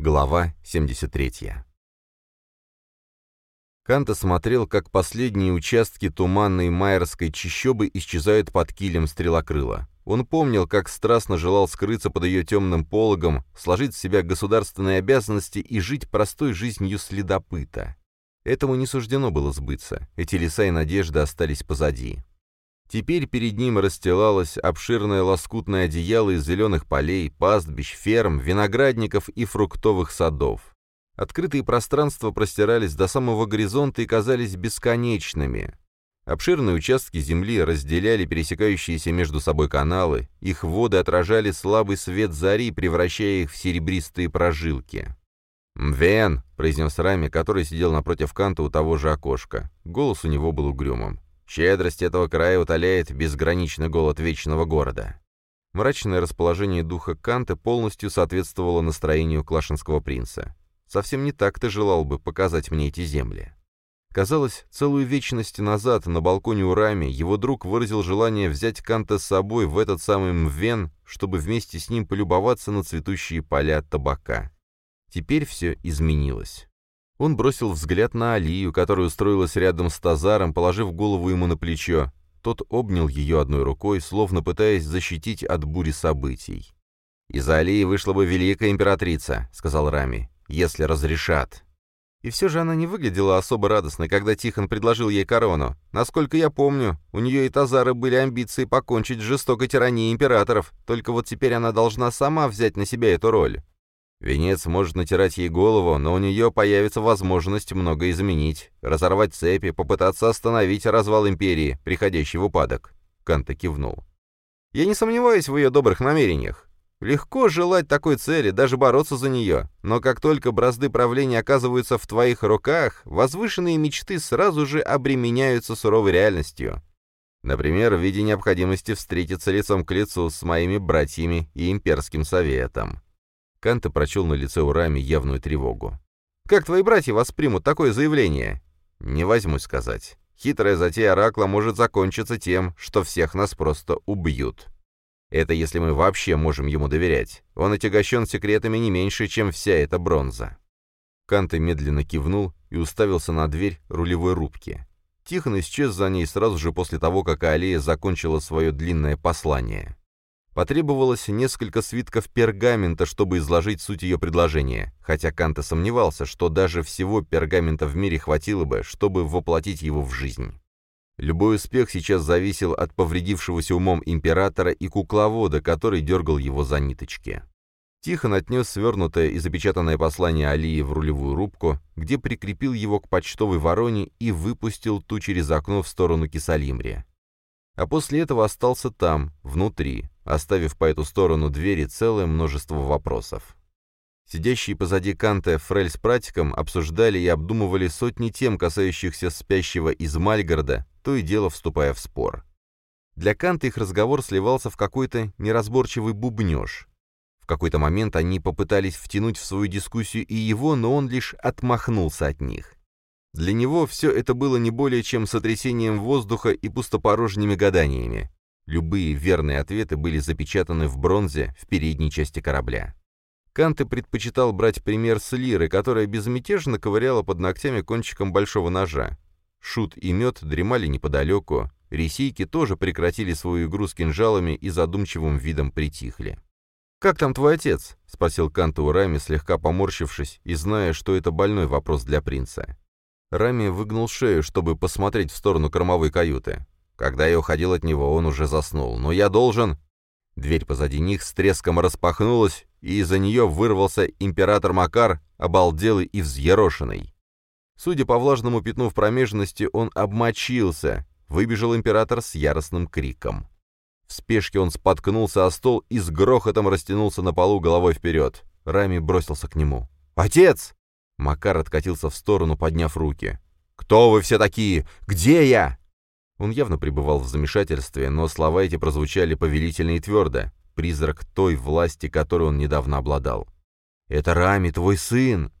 Глава 73. Канта смотрел, как последние участки туманной майерской чащобы исчезают под килем стрелокрыла. Он помнил, как страстно желал скрыться под ее темным пологом, сложить в себя государственные обязанности и жить простой жизнью следопыта. Этому не суждено было сбыться, эти леса и надежды остались позади. Теперь перед ним расстилалось обширное лоскутное одеяло из зеленых полей, пастбищ, ферм, виноградников и фруктовых садов. Открытые пространства простирались до самого горизонта и казались бесконечными. Обширные участки земли разделяли пересекающиеся между собой каналы, их воды отражали слабый свет зари, превращая их в серебристые прожилки. «Мвен!» — произнес Рами, который сидел напротив Канта у того же окошка. Голос у него был угрюмым. «Щедрость этого края утоляет безграничный голод вечного города». Мрачное расположение духа Канта полностью соответствовало настроению клашинского принца. Совсем не так ты желал бы показать мне эти земли. Казалось, целую вечность назад на балконе у Рами его друг выразил желание взять Канта с собой в этот самый Мвен, чтобы вместе с ним полюбоваться на цветущие поля табака. Теперь все изменилось. Он бросил взгляд на Алию, которая устроилась рядом с Тазаром, положив голову ему на плечо. Тот обнял ее одной рукой, словно пытаясь защитить от бури событий. «Из Алии вышла бы великая императрица», — сказал Рами если разрешат. И все же она не выглядела особо радостной, когда Тихон предложил ей корону. Насколько я помню, у нее и Тазары были амбиции покончить с жестокой тиранией императоров, только вот теперь она должна сама взять на себя эту роль. Венец может натирать ей голову, но у нее появится возможность много изменить, разорвать цепи, попытаться остановить развал империи, приходящий в упадок. Канта кивнул. «Я не сомневаюсь в ее добрых намерениях. Легко желать такой цели, даже бороться за нее, но как только бразды правления оказываются в твоих руках, возвышенные мечты сразу же обременяются суровой реальностью. Например, в виде необходимости встретиться лицом к лицу с моими братьями и имперским советом. Канта прочел на лице Урами явную тревогу. «Как твои братья воспримут такое заявление?» «Не возьмусь сказать. Хитрая затея Оракла может закончиться тем, что всех нас просто убьют». Это если мы вообще можем ему доверять. Он отягощен секретами не меньше, чем вся эта бронза». Канте медленно кивнул и уставился на дверь рулевой рубки. Тихон исчез за ней сразу же после того, как Алия закончила свое длинное послание. Потребовалось несколько свитков пергамента, чтобы изложить суть ее предложения, хотя Канте сомневался, что даже всего пергамента в мире хватило бы, чтобы воплотить его в жизнь. Любой успех сейчас зависел от повредившегося умом императора и кукловода, который дергал его за ниточки. Тихон отнес свернутое и запечатанное послание Алии в рулевую рубку, где прикрепил его к почтовой вороне и выпустил ту через окно в сторону Кисалимри. А после этого остался там, внутри, оставив по эту сторону двери целое множество вопросов. Сидящие позади Канта Фрель с Пратиком обсуждали и обдумывали сотни тем, касающихся спящего из Мальгорода, то и дело вступая в спор. Для Канта их разговор сливался в какой-то неразборчивый бубнеж. В какой-то момент они попытались втянуть в свою дискуссию и его, но он лишь отмахнулся от них. Для него все это было не более чем сотрясением воздуха и пустопорожними гаданиями. Любые верные ответы были запечатаны в бронзе в передней части корабля. Канте предпочитал брать пример с Лиры, которая безмятежно ковыряла под ногтями кончиком большого ножа. Шут и Мед дремали неподалеку, ресейки тоже прекратили свою игру с кинжалами и задумчивым видом притихли. «Как там твой отец?» — спросил Канта у Рами, слегка поморщившись и зная, что это больной вопрос для принца. Рами выгнул шею, чтобы посмотреть в сторону кормовой каюты. Когда я уходил от него, он уже заснул. «Но я должен...» Дверь позади них с треском распахнулась, и из-за нее вырвался император Макар, обалделый и взъерошенный. Судя по влажному пятну в промежности, он обмочился. Выбежал император с яростным криком. В спешке он споткнулся о стол и с грохотом растянулся на полу головой вперед. Рами бросился к нему. «Отец!» Макар откатился в сторону, подняв руки. «Кто вы все такие? Где я?» Он явно пребывал в замешательстве, но слова эти прозвучали повелительно и твердо. Призрак той власти, которой он недавно обладал. «Это Рами, твой сын!»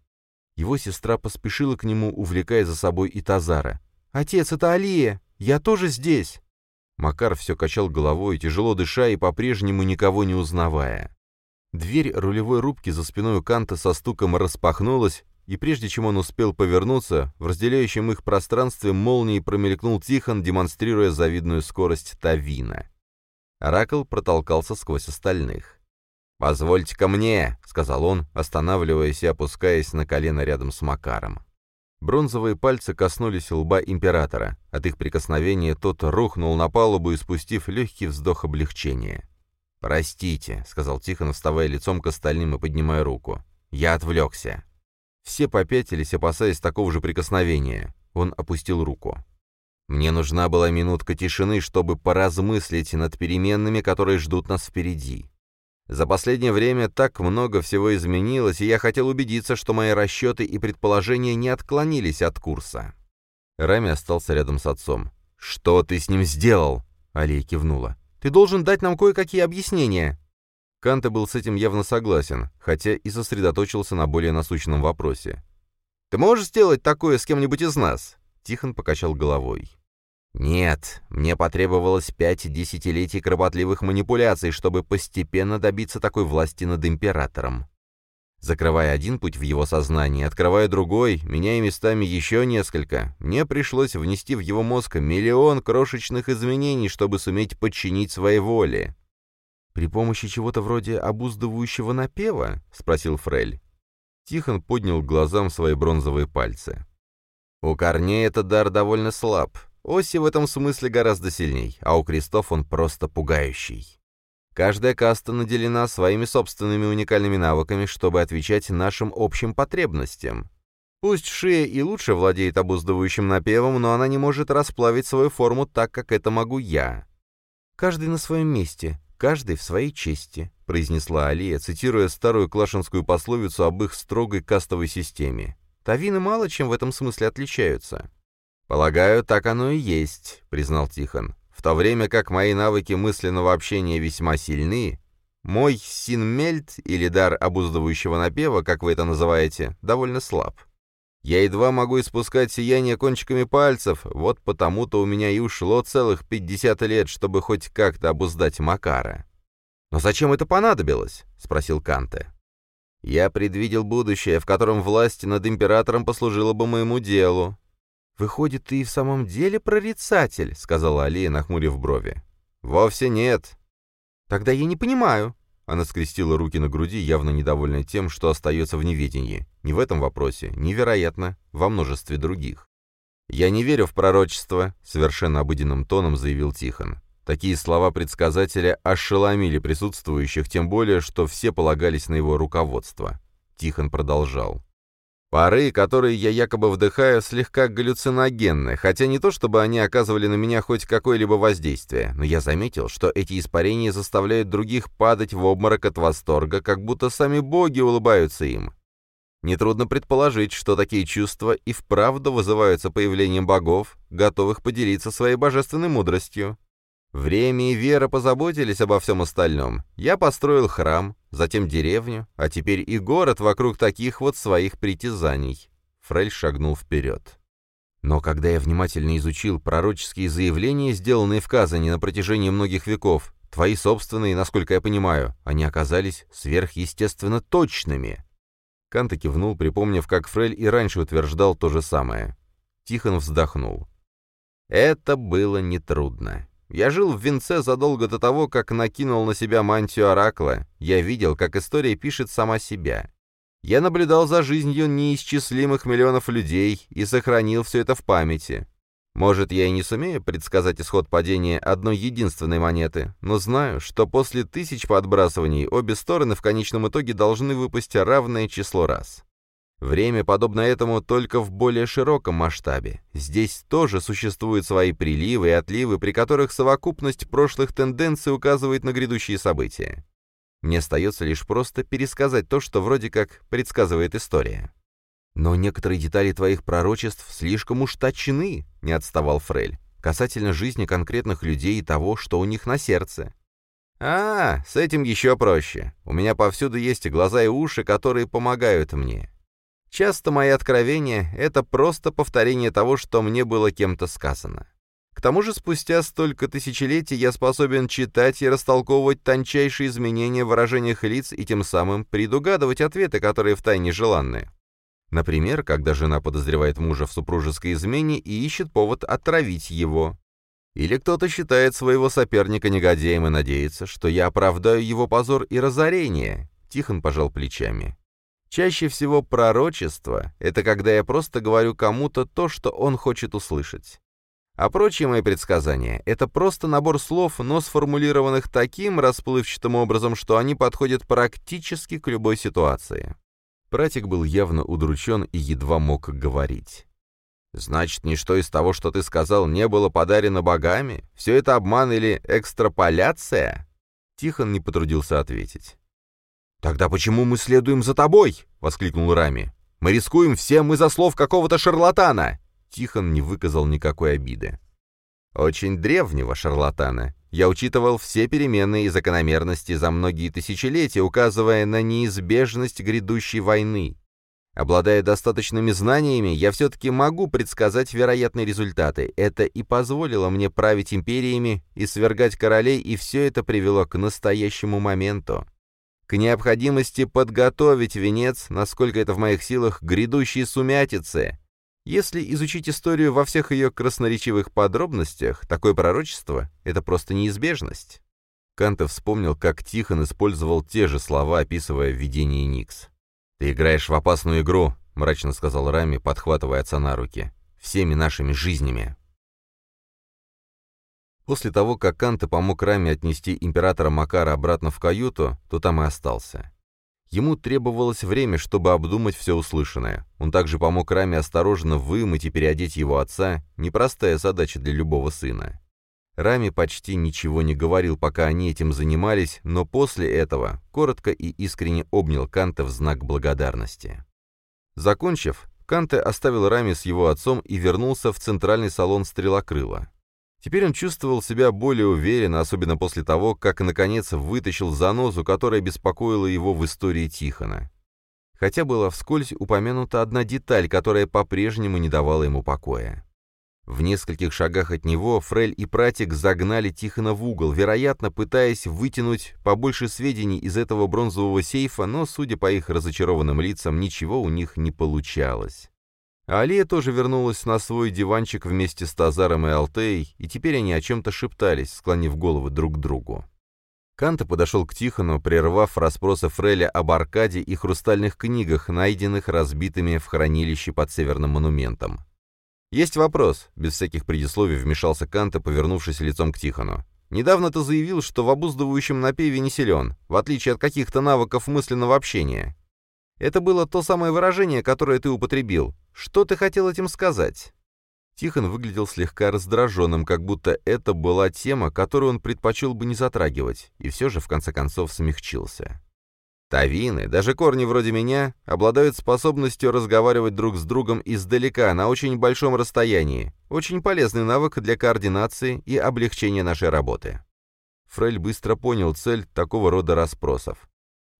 Его сестра поспешила к нему, увлекая за собой и Тазара. «Отец, это Алия! Я тоже здесь!» Макар все качал головой, тяжело дыша и по-прежнему никого не узнавая. Дверь рулевой рубки за спиной у Канта со стуком распахнулась, и прежде чем он успел повернуться, в разделяющем их пространстве молнией промелькнул Тихон, демонстрируя завидную скорость Тавина. Оракл протолкался сквозь остальных. «Позвольте ко мне», — сказал он, останавливаясь и опускаясь на колено рядом с Макаром. Бронзовые пальцы коснулись лба императора. От их прикосновения тот рухнул на палубу, испустив легкий вздох облегчения. «Простите», — сказал Тихон, вставая лицом к остальным и поднимая руку. «Я отвлекся». Все попятились, опасаясь такого же прикосновения. Он опустил руку. «Мне нужна была минутка тишины, чтобы поразмыслить над переменными, которые ждут нас впереди. За последнее время так много всего изменилось, и я хотел убедиться, что мои расчеты и предположения не отклонились от курса. Рами остался рядом с отцом. «Что ты с ним сделал?» Алия кивнула. «Ты должен дать нам кое-какие объяснения». Канта был с этим явно согласен, хотя и сосредоточился на более насущном вопросе. «Ты можешь сделать такое с кем-нибудь из нас?» Тихон покачал головой. Нет, мне потребовалось пять десятилетий кропотливых манипуляций, чтобы постепенно добиться такой власти над императором. Закрывая один путь в его сознании, открывая другой, меняя местами еще несколько, мне пришлось внести в его мозг миллион крошечных изменений, чтобы суметь подчинить своей воле. «При помощи чего-то вроде обуздывающего напева?» — спросил Фрель. Тихон поднял глазам свои бронзовые пальцы. «У корней этот дар довольно слаб. Оси в этом смысле гораздо сильней, а у крестов он просто пугающий. Каждая каста наделена своими собственными уникальными навыками, чтобы отвечать нашим общим потребностям. Пусть Шия и лучше владеет обуздывающим напевом, но она не может расплавить свою форму так, как это могу я. «Каждый на своем месте, каждый в своей чести», — произнесла Алия, цитируя старую клашинскую пословицу об их строгой кастовой системе. «Тавины мало чем в этом смысле отличаются». «Полагаю, так оно и есть», — признал Тихон. «В то время как мои навыки мысленного общения весьма сильны, мой синмельт, или дар обуздывающего напева, как вы это называете, довольно слаб. Я едва могу испускать сияние кончиками пальцев, вот потому-то у меня и ушло целых 50 лет, чтобы хоть как-то обуздать Макара». «Но зачем это понадобилось?» — спросил Канте. «Я предвидел будущее, в котором власть над императором послужила бы моему делу. «Выходит, ты и в самом деле прорицатель», — сказала Алия, нахмурив брови. «Вовсе нет». «Тогда я не понимаю». Она скрестила руки на груди, явно недовольная тем, что остается в неведении. Не в этом вопросе, невероятно, во множестве других. «Я не верю в пророчество», — совершенно обыденным тоном заявил Тихон. Такие слова предсказателя ошеломили присутствующих, тем более, что все полагались на его руководство. Тихон продолжал. Пары, которые я якобы вдыхаю, слегка галлюциногенны, хотя не то чтобы они оказывали на меня хоть какое-либо воздействие, но я заметил, что эти испарения заставляют других падать в обморок от восторга, как будто сами боги улыбаются им. Нетрудно предположить, что такие чувства и вправду вызываются появлением богов, готовых поделиться своей божественной мудростью. Время и вера позаботились обо всем остальном. Я построил храм, затем деревню, а теперь и город вокруг таких вот своих притязаний. Фрель шагнул вперед. Но когда я внимательно изучил пророческие заявления, сделанные в Казани на протяжении многих веков, твои собственные, насколько я понимаю, они оказались сверхъестественно точными. Канта кивнул, припомнив, как Фрель и раньше утверждал то же самое. Тихон вздохнул. Это было нетрудно. Я жил в Винце задолго до того, как накинул на себя мантию Оракла. Я видел, как история пишет сама себя. Я наблюдал за жизнью неисчислимых миллионов людей и сохранил все это в памяти. Может, я и не сумею предсказать исход падения одной единственной монеты, но знаю, что после тысяч подбрасываний обе стороны в конечном итоге должны выпасть равное число раз. Время подобно этому только в более широком масштабе. Здесь тоже существуют свои приливы и отливы, при которых совокупность прошлых тенденций указывает на грядущие события. Мне остается лишь просто пересказать то, что вроде как предсказывает история. «Но некоторые детали твоих пророчеств слишком уж точны», — не отставал Фрель, «касательно жизни конкретных людей и того, что у них на сердце. «А, с этим еще проще. У меня повсюду есть глаза и уши, которые помогают мне. Часто мои откровения — это просто повторение того, что мне было кем-то сказано. К тому же спустя столько тысячелетий я способен читать и растолковывать тончайшие изменения в выражениях лиц и тем самым предугадывать ответы, которые втайне желанны. Например, когда жена подозревает мужа в супружеской измене и ищет повод отравить его. Или кто-то считает своего соперника негодяем и надеется, что я оправдаю его позор и разорение. Тихон пожал плечами. Чаще всего пророчество — это когда я просто говорю кому-то то, что он хочет услышать. А прочие мои предсказания — это просто набор слов, но сформулированных таким расплывчатым образом, что они подходят практически к любой ситуации. Пратик был явно удручен и едва мог говорить. «Значит, ничто из того, что ты сказал, не было подарено богами? Все это обман или экстраполяция?» Тихон не потрудился ответить. «Тогда почему мы следуем за тобой?» — воскликнул Рами. «Мы рискуем всем из-за слов какого-то шарлатана!» Тихон не выказал никакой обиды. «Очень древнего шарлатана. Я учитывал все переменные и закономерности за многие тысячелетия, указывая на неизбежность грядущей войны. Обладая достаточными знаниями, я все-таки могу предсказать вероятные результаты. Это и позволило мне править империями и свергать королей, и все это привело к настоящему моменту. К необходимости подготовить венец, насколько это в моих силах, грядущей сумятицы, если изучить историю во всех ее красноречивых подробностях, такое пророчество — это просто неизбежность. Канте вспомнил, как Тихон использовал те же слова, описывая видение Никс. «Ты играешь в опасную игру», — мрачно сказал Рами, подхватывая отца на руки. «Всеми нашими жизнями». После того, как Канте помог Раме отнести императора Макара обратно в каюту, то там и остался. Ему требовалось время, чтобы обдумать все услышанное. Он также помог Раме осторожно вымыть и переодеть его отца, непростая задача для любого сына. Рами почти ничего не говорил, пока они этим занимались, но после этого коротко и искренне обнял Канта в знак благодарности. Закончив, Канте оставил Рами с его отцом и вернулся в центральный салон стрелокрыла. Теперь он чувствовал себя более уверенно, особенно после того, как, наконец, вытащил занозу, которая беспокоила его в истории Тихона. Хотя была вскользь упомянута одна деталь, которая по-прежнему не давала ему покоя. В нескольких шагах от него Фрель и Пратик загнали Тихона в угол, вероятно, пытаясь вытянуть побольше сведений из этого бронзового сейфа, но, судя по их разочарованным лицам, ничего у них не получалось. А Алия тоже вернулась на свой диванчик вместе с Тазаром и Алтеей, и теперь они о чем-то шептались, склонив головы друг к другу. Канта подошел к Тихону, прервав расспросы Фреля об Аркаде и хрустальных книгах, найденных разбитыми в хранилище под Северным монументом. «Есть вопрос», — без всяких предисловий вмешался Канта, повернувшись лицом к Тихону. «Недавно ты заявил, что в обуздывающем напеве не силен, в отличие от каких-то навыков мысленного общения. Это было то самое выражение, которое ты употребил. Что ты хотел этим сказать?» Тихон выглядел слегка раздраженным, как будто это была тема, которую он предпочел бы не затрагивать, и все же в конце концов смягчился. Тавины, даже корни вроде меня, обладают способностью разговаривать друг с другом издалека, на очень большом расстоянии. Очень полезный навык для координации и облегчения нашей работы. Фрель быстро понял цель такого рода расспросов.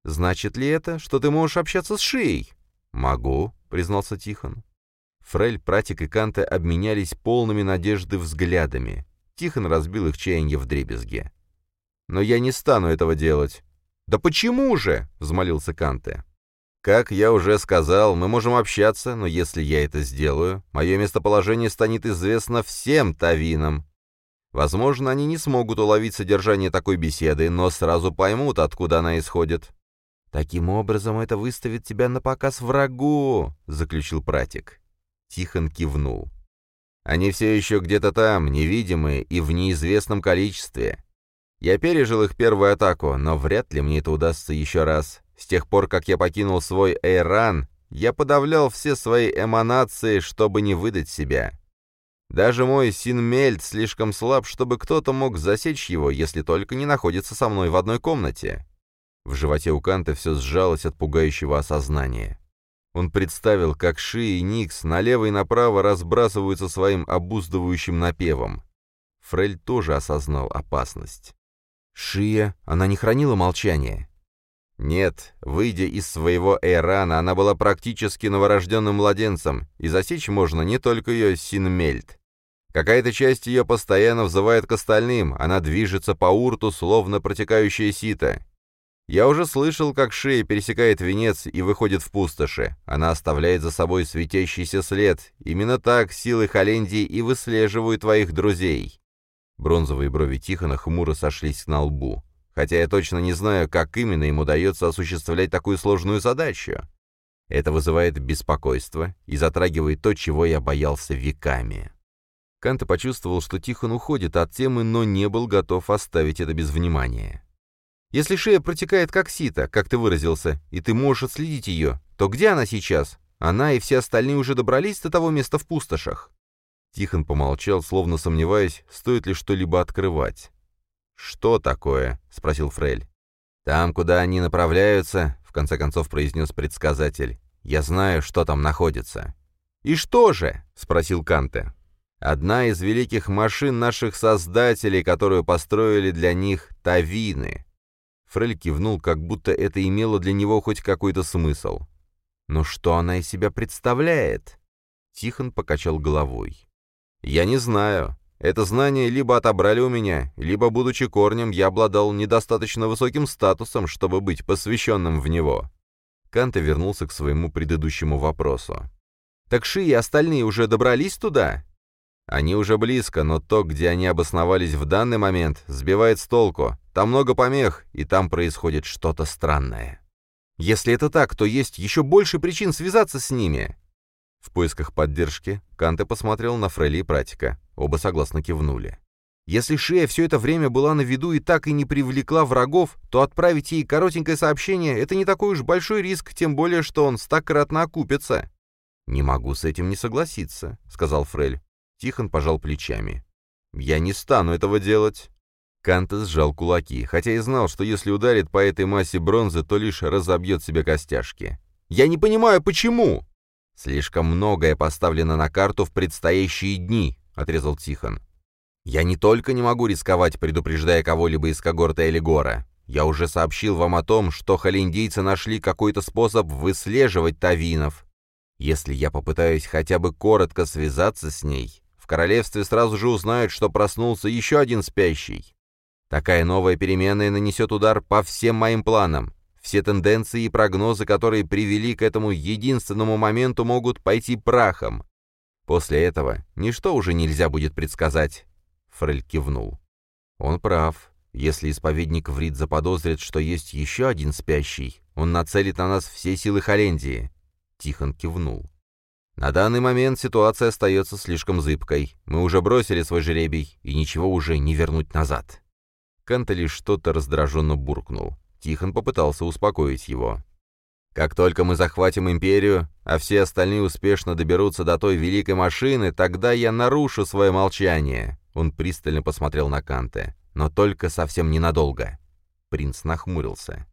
«Значит ли это, что ты можешь общаться с Шией?» «Могу», — признался Тихон. Фрель, Пратик и Канте обменялись полными надежды взглядами. Тихон разбил их чаянье в дребезге. «Но я не стану этого делать». «Да почему же?» — взмолился Канте. «Как я уже сказал, мы можем общаться, но если я это сделаю, мое местоположение станет известно всем Тавинам. Возможно, они не смогут уловить содержание такой беседы, но сразу поймут, откуда она исходит. «Таким образом это выставит тебя на показ врагу», — заключил пратик. Тихон кивнул. «Они все еще где-то там, невидимые и в неизвестном количестве. Я пережил их первую атаку, но вряд ли мне это удастся еще раз. С тех пор, как я покинул свой Эйран, я подавлял все свои эманации, чтобы не выдать себя. Даже мой Синмельд слишком слаб, чтобы кто-то мог засечь его, если только не находится со мной в одной комнате. В животе у Канта все сжалось от пугающего осознания. Он представил, как Ши и Никс налево и направо разбрасываются своим обуздывающим напевом. Фрель тоже осознал опасность. Шия, она не хранила молчания. Нет, выйдя из своего Эйрана, она была практически новорожденным младенцем, и засечь можно не только ее Синмельд. Какая-то часть ее постоянно взывает к остальным, она движется по урту, словно протекающее сито. Я уже слышал, как шея пересекает венец и выходит в пустоши. Она оставляет за собой светящийся след. Именно так силы Холендии и выслеживают твоих друзей. Бронзовые брови Тихона хмуро сошлись на лбу. Хотя я точно не знаю, как именно им удается осуществлять такую сложную задачу. Это вызывает беспокойство и затрагивает то, чего я боялся веками. Канта почувствовал, что Тихон уходит от темы, но не был готов оставить это без внимания. Если шея протекает как сито, как ты выразился, и ты можешь отследить ее, то где она сейчас? Она и все остальные уже добрались до того места в пустошах?» Тихон помолчал, словно сомневаясь, стоит ли что-либо открывать. «Что такое?» — спросил Фрель. «Там, куда они направляются», — в конце концов произнес предсказатель. «Я знаю, что там находится». «И что же?» — спросил Канте. «Одна из великих машин наших создателей, которую построили для них Тавины. Фрель кивнул, как будто это имело для него хоть какой-то смысл. «Но что она из себя представляет?» Тихон покачал головой. «Я не знаю. Это знание либо отобрали у меня, либо, будучи корнем, я обладал недостаточно высоким статусом, чтобы быть посвященным в него». Канта вернулся к своему предыдущему вопросу. «Так Ши и остальные уже добрались туда?» Они уже близко, но то, где они обосновались в данный момент, сбивает с толку. Там много помех, и там происходит что-то странное. Если это так, то есть еще больше причин связаться с ними. В поисках поддержки Канте посмотрел на Фрейли и Пратика. Оба согласно кивнули. Если Шея все это время была на виду и так и не привлекла врагов, то отправить ей коротенькое сообщение — это не такой уж большой риск, тем более, что он стократно окупится. «Не могу с этим не согласиться», — сказал Фрель. Тихон пожал плечами. «Я не стану этого делать». Кантес сжал кулаки, хотя и знал, что если ударит по этой массе бронзы, то лишь разобьет себе костяшки. «Я не понимаю, почему?» «Слишком многое поставлено на карту в предстоящие дни», — отрезал Тихон. «Я не только не могу рисковать, предупреждая кого-либо из когорта Элигора. Я уже сообщил вам о том, что холиндийцы нашли какой-то способ выслеживать тавинов. Если я попытаюсь хотя бы коротко связаться с ней, королевстве сразу же узнают, что проснулся еще один спящий. Такая новая переменная нанесет удар по всем моим планам. Все тенденции и прогнозы, которые привели к этому единственному моменту, могут пойти прахом. После этого ничто уже нельзя будет предсказать. Фрель кивнул. Он прав. Если исповедник Врид заподозрит, что есть еще один спящий, он нацелит на нас все силы Холендии. Тихон кивнул. На данный момент ситуация остается слишком зыбкой. Мы уже бросили свой жеребий, и ничего уже не вернуть назад. Кантели что-то раздраженно буркнул. Тихон попытался успокоить его. «Как только мы захватим империю, а все остальные успешно доберутся до той великой машины, тогда я нарушу свое молчание». Он пристально посмотрел на Канте. «Но только совсем ненадолго». Принц нахмурился.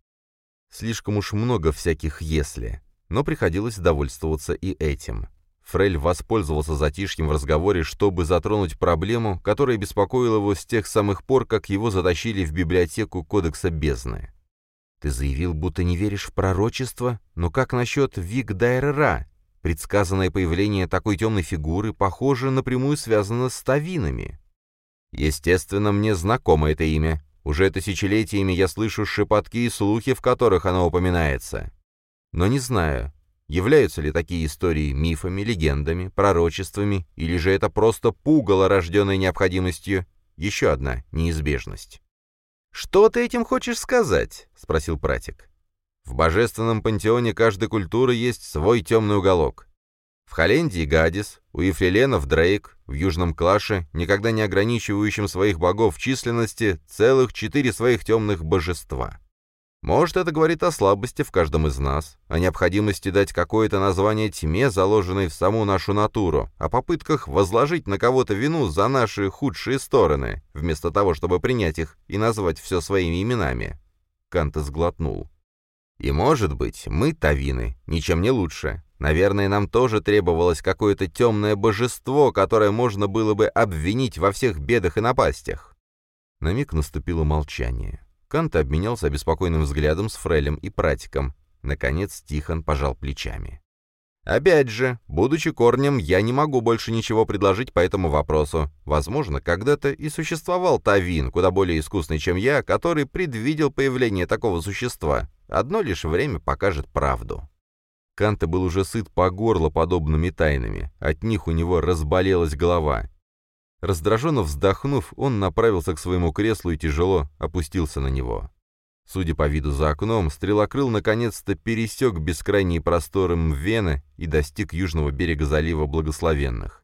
Слишком уж много всяких «если», но приходилось довольствоваться и этим. Фрель воспользовался затишьем в разговоре, чтобы затронуть проблему, которая беспокоила его с тех самых пор, как его затащили в библиотеку Кодекса Бездны. «Ты заявил, будто не веришь в пророчество, но как насчет Вик Дайрера? Предсказанное появление такой темной фигуры, похоже, напрямую связано с Тавинами». «Естественно, мне знакомо это имя. Уже тысячелетиями я слышу шепотки и слухи, в которых оно упоминается. Но не знаю, Являются ли такие истории мифами, легендами, пророчествами, или же это просто пугало, рожденное необходимостью? Еще одна неизбежность. «Что ты этим хочешь сказать?» — спросил пратик. «В божественном пантеоне каждой культуры есть свой темный уголок. В Холлендии Гадис, у Ефреленов Дрейк, в Южном Клаше, никогда не ограничивающем своих богов в численности, целых четыре своих темных божества. Может, это говорит о слабости в каждом из нас, о необходимости дать какое-то название тьме, заложенной в саму нашу натуру, о попытках возложить на кого-то вину за наши худшие стороны, вместо того, чтобы принять их и назвать все своими именами. Канта сглотнул. И, может быть, мы, Тавины, ничем не лучше. Наверное, нам тоже требовалось какое-то темное божество, которое можно было бы обвинить во всех бедах и напастях. На миг наступило молчание. Кант обменялся обеспокоенным взглядом с Фрелем и Пратиком. Наконец Тихон пожал плечами. Опять же, будучи корнем, я не могу больше ничего предложить по этому вопросу. Возможно, когда-то и существовал Тавин, куда более искусный, чем я, который предвидел появление такого существа. Одно лишь время покажет правду. Канта был уже сыт по горло подобными тайнами. От них у него разболелась голова. Раздраженно вздохнув, он направился к своему креслу и тяжело опустился на него. Судя по виду за окном, стрелокрыл наконец-то пересек бескрайние просторы Мвена и достиг южного берега залива Благословенных.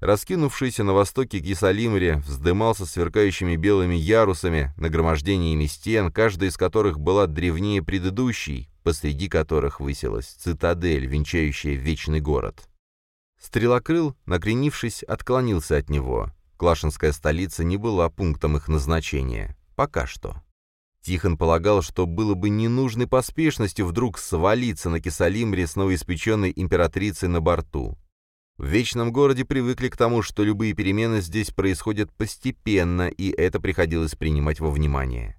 Раскинувшийся на востоке Кисалимре вздымался сверкающими белыми ярусами, нагромождениями стен, каждая из которых была древнее предыдущей, посреди которых высилась цитадель, венчающая вечный город. Стрелокрыл, накренившись, отклонился от него. Клашинская столица не была пунктом их назначения. Пока что. Тихон полагал, что было бы ненужной поспешностью вдруг свалиться на Кисалимре с новоиспеченной императрицей на борту. В Вечном городе привыкли к тому, что любые перемены здесь происходят постепенно, и это приходилось принимать во внимание.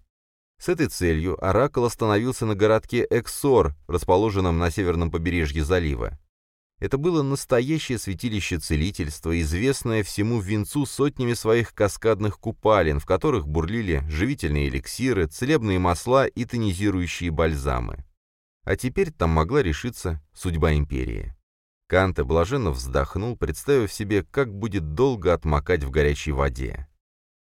С этой целью Оракул остановился на городке Эксор, расположенном на северном побережье залива. Это было настоящее святилище целительства, известное всему венцу сотнями своих каскадных купалин, в которых бурлили живительные эликсиры, целебные масла и тонизирующие бальзамы. А теперь там могла решиться судьба империи. Канте блаженно вздохнул, представив себе, как будет долго отмокать в горячей воде.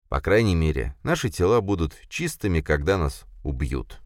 По крайней мере, наши тела будут чистыми, когда нас убьют.